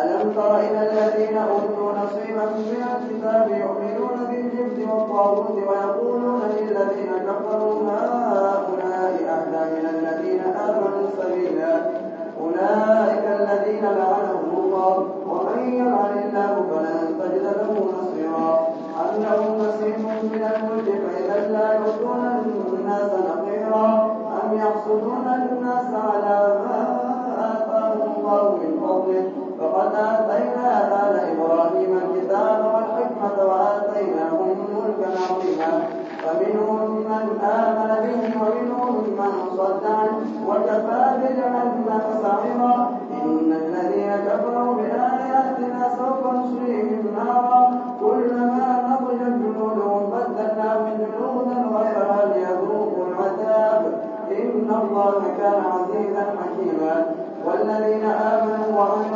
ألم تر إلى الذين أوتوا نصيبا من الكتاب يؤمنون بالجبت والطاغوت ويقولون للذين كفروا هؤلاء أهدى من الذين آمنوا سبيلا. أولئك الذين لعنهم الله ومن يلعن الله فلن تجد له نصيرا. أم لهم نصيب من الملك فإذا لا يؤتون الناس نقيرا. أم يحسدون الناس على ما آتاهم الله من فضله فقد آتينا آل إبراهيم الكتاب والحكمة وآتيناهم ملكا عظيما. فمنهم من آمن به ومنهم من صد عنه. وكفى بجهنم سعيرا. إن الذين كفروا بآياتنا سوف نصليهم نارا. كلما نضجت جنودهم بدلناهم جنودا غيرها ليذوقوا العذاب. إن الله كان عزيزا حكيما. والذين آمنوا وعملوا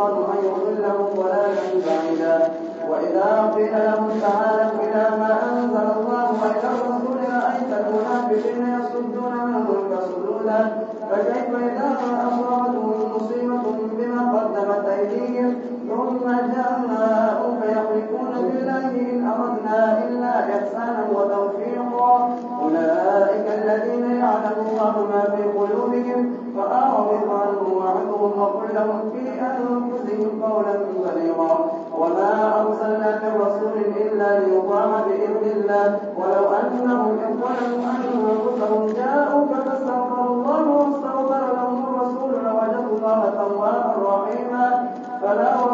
الشيطان أن يضلهم ضلالا بعيدا. وإذا قيل لهم تعالوا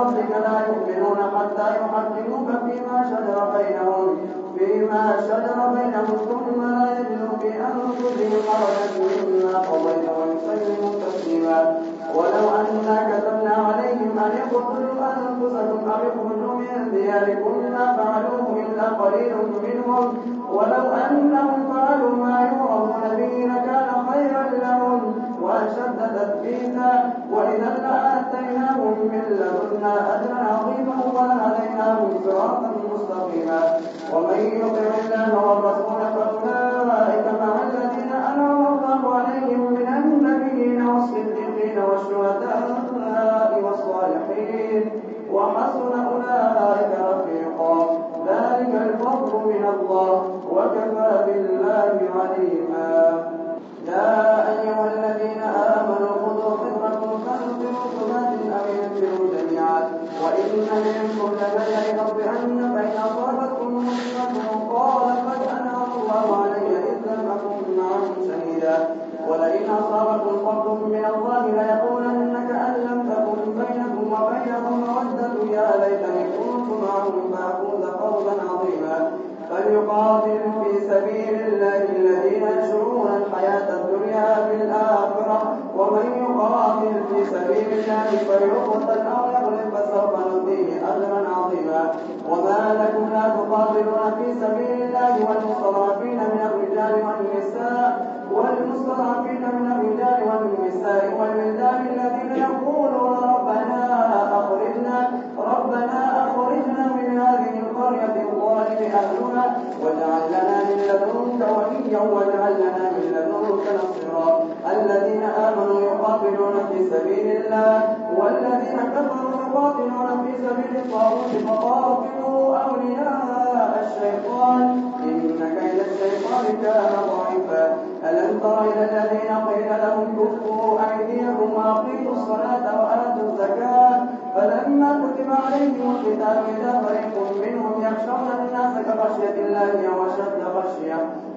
وربك لا يؤمنون حتى يحكموك فيما شجر بينهم فيما شجر بينهم ثم لا يجدوا في أنفسهم حرجا مما قضيت ويسلموا تسليما. ولو أنا كتبنا عليهم أن يقتلوا أنفسكم أو يخرجوا من دياركم ما فعلوه إلا قليل منهم. ولو أنهم فعلوا ما يوعظون به لكان خيرا لهم وأشد تثبيتا. وإذا لآتيناهم من لدنا أجرا عظيما ولهديناهم صراطا مستقيما. ومن يطع الله والرسول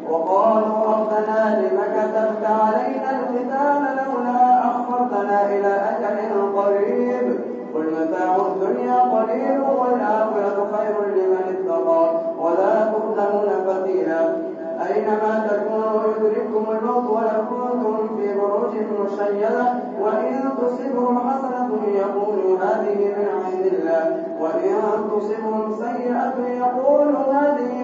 وقالوا ربنا لم كتبت علينا القتال لولا أخرتنا إلى أجل قريب. قل متاع الدنيا قليل والآخرة خير لمن اتقى ولا تظلمون فتيلا. أينما تكونوا يدرككم الموت ولو في بروج مشيدة. وإن تصبهم حسنة يقولوا هذه من عند الله. وإن تصبهم سيئة يقولوا هذه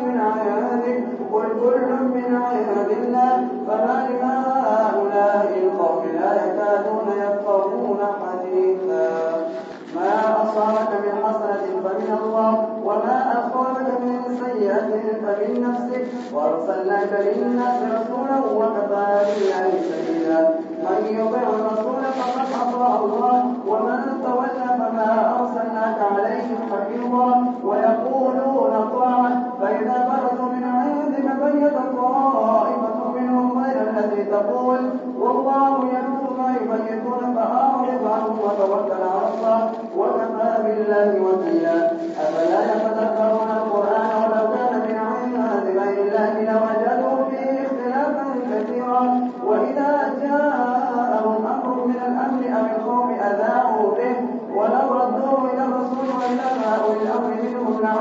وأرسلناك للناس رسولا وكفى بالله شهيدا فإذا برزوا من عندك بيت طائفة منهم غير الذي تقول.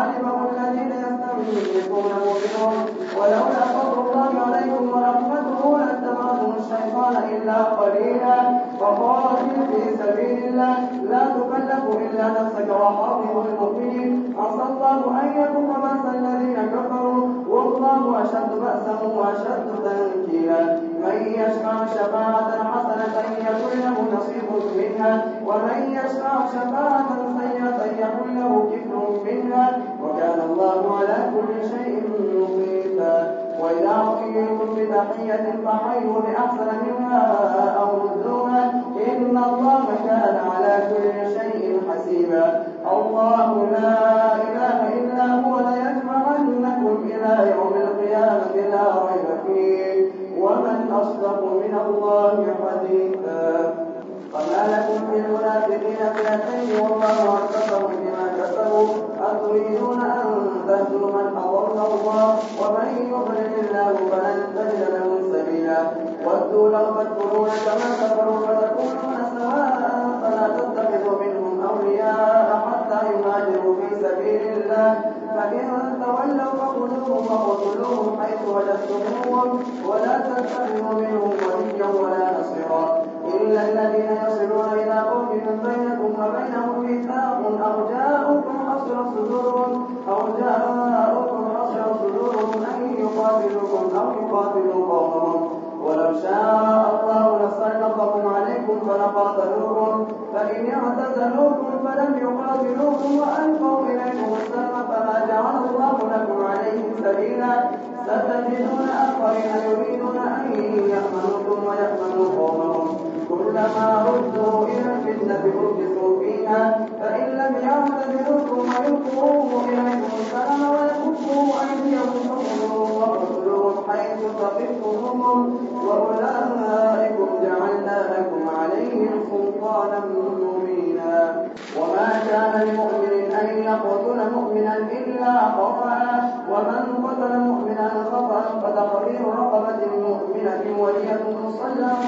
لعلمه الذين يستنبطونه منهم ولولا فضل الله عليكم ورحمته لاتبعتم الشيطان إلا قليلا. فقاتل في سبيل الله لا تكلف إلا نفسك وحرم المؤمنين. عسى الله أن يكون بأس الذين كفروا والله أشد بأسا وأشد تنكيلا. من يشفع شفاعة حسنة يكن له نصيب منها ومن يشفع شفاعة بتحية فحيوا بأحسن منها أو إن الله كان على كل شيء حسيبا. الله لا إله إلا هو ليجمعنكم إلى يوم القيامة لا ريب فيه. ومن أصدق من الله حديثا. فما لكم في المنافقين فئتين والله أركسهم أتريدون أن تهدوا من أضل الله ومن يضلل الله فلن تجد له سبيلا. ودوا لو تكفرون كما كفروا فتكونون سواء فلا تتخذوا منهم أولياء حتى يهاجروا في سبيل الله. فإن تولوا فخذوهم وقتلوهم حيث وجدتموهم ولا تتخذوا منهم وليا ولا نصيرا. إلا الذين يصلون إلى قوم بينكم وبينهم ميثاق أو حصر صدورهم أو جاءوكم حصر صدورهم أن يقاتلوكم أو يقاتلوا قومهم. ولو شاء الله لسلطكم عليكم فلقاتلوكم فإن اعتزلوكم فلم يقاتلوكم وألقوا إليكم السلم فما جعل الله لكم عليهم سبيلا. ستجدون آخرين يريدون أن يأمنوكم ويأمنوا قومهم. كلما ردوا إلى الفتنة أركسوا فيها. يعتذروكم ويلقوا إليكم السلام ويكفوا أيديهم واقتلوهم حيث ثقفتموهم وأولئكم جعلنا لكم عليهم سلطانا مبينا وما كان لمؤمن أن يقتل مؤمنا إلا خطأ ومن قتل مؤمنا خطأ فتحرير رقبة مؤمنة ولية مسلمة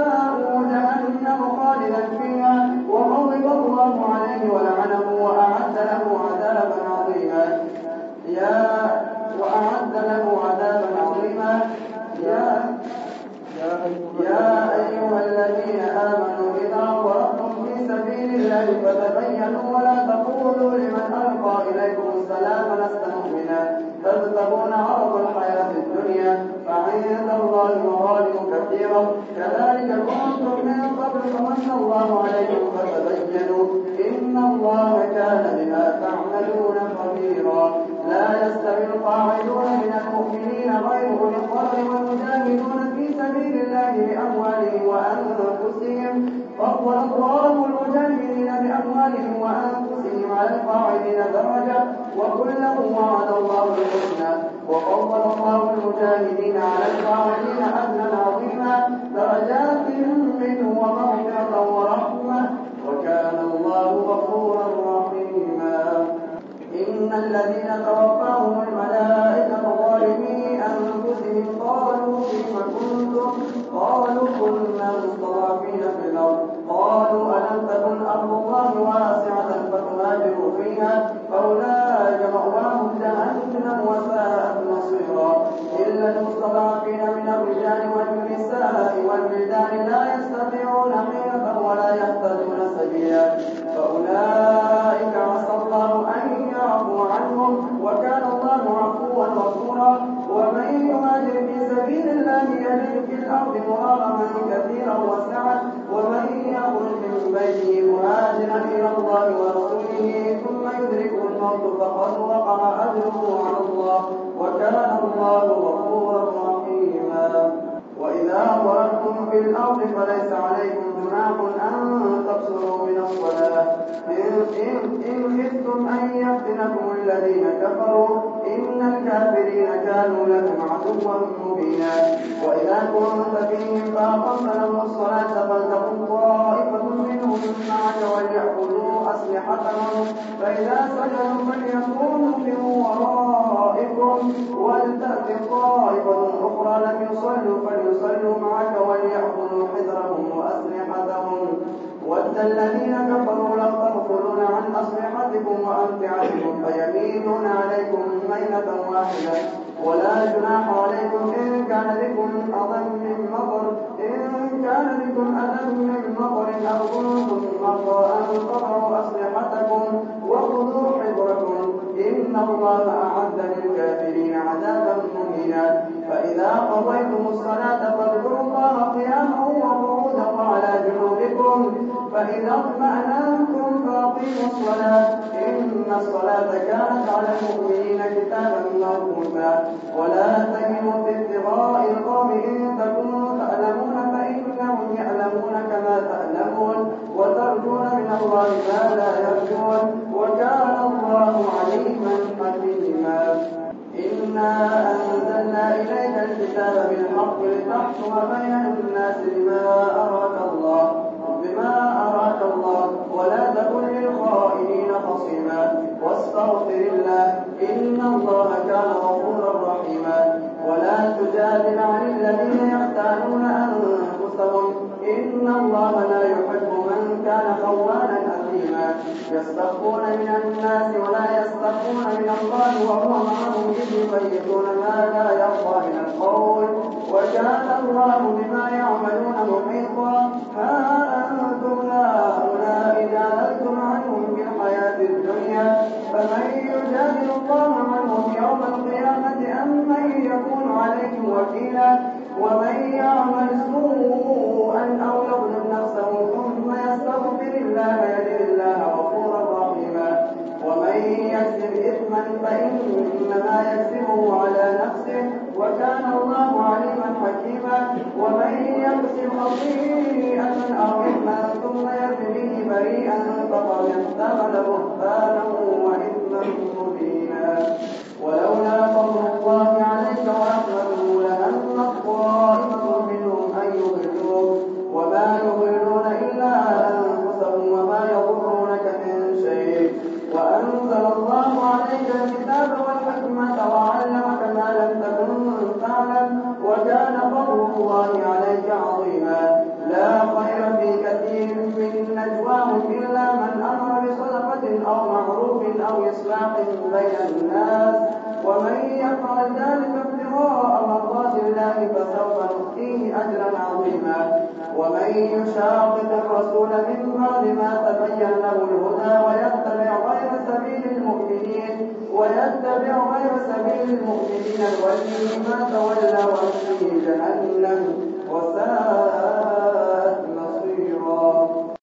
جهنم فضل الله المجاهدين بأموالهم وأنفسهم على القاعدين درجة وكلا وعد الله الحسنى وفضل الله المجاهدين على القاعدين أجرا عظيما درجات منه ومغفرة ورحمة وكان الله غفورا رحيما. إن الذين توفاهم الملائكة ظالمي أنفسهم قالوا فيم كنتم؟ قالوا كنا مستضعفين. قالوا ألم تكن الموت فقد وقع أجره على الله وكان الله غفورا رحيما. وإذا ضربتم في الأرض فليس عليكم جناح أن تقصروا من الصلاة. إن, إن, خفتم أن يفتنكم الذين كفروا إن الكافرين كانوا لكم عدوا مبينا. وإذا كنت فيهم فأقمت لهم الصلاة فلتقم طائفة أسلحتهم فإذا سجدوا فليكونوا من ورائكم. ولتأت طائفة أخرى لم يصلوا فليصلوا معك وليأخذوا حذرهم وأسلحتهم. ود الذين كفروا لو تغفلون عن أسلحتكم وأمتعتكم فيميلون عليكم ميلة واحدة. ولا جناح عليكم إن كان بكم أذى من مطر. إن كان بكم أذى من مطر أو كنتم مرضى أن تضعوا أسلحتكم. wonderful يستخفون من الناس ولا يستخفون من الله وهو معهم إذ يبيتون ما لا يرضى من القول. وكان الله بما يعملون محيطا. ها أنتم هؤلاء جادلتم عنهم في الحياة الدنيا. فمن يجادل الله عنهم يوم القيامة أم من يكون عليهم وكيلا؟ ومن يعمل سوءا أو يظلم نفسه ثم يستغفر الله يكسب خطيئة أو أو معروف أو إصلاح بين الناس ومن يفعل ذلك ابتغاء مرضات الله فسوف نؤتيه أجرا عظيما. ومن يشاقق الرسول من بعد ما تبين له الهدى ويتبع غير سبيل المؤمنين ويتبع غير سبيل المؤمنين نوليه ما تولى ونصيه جهنم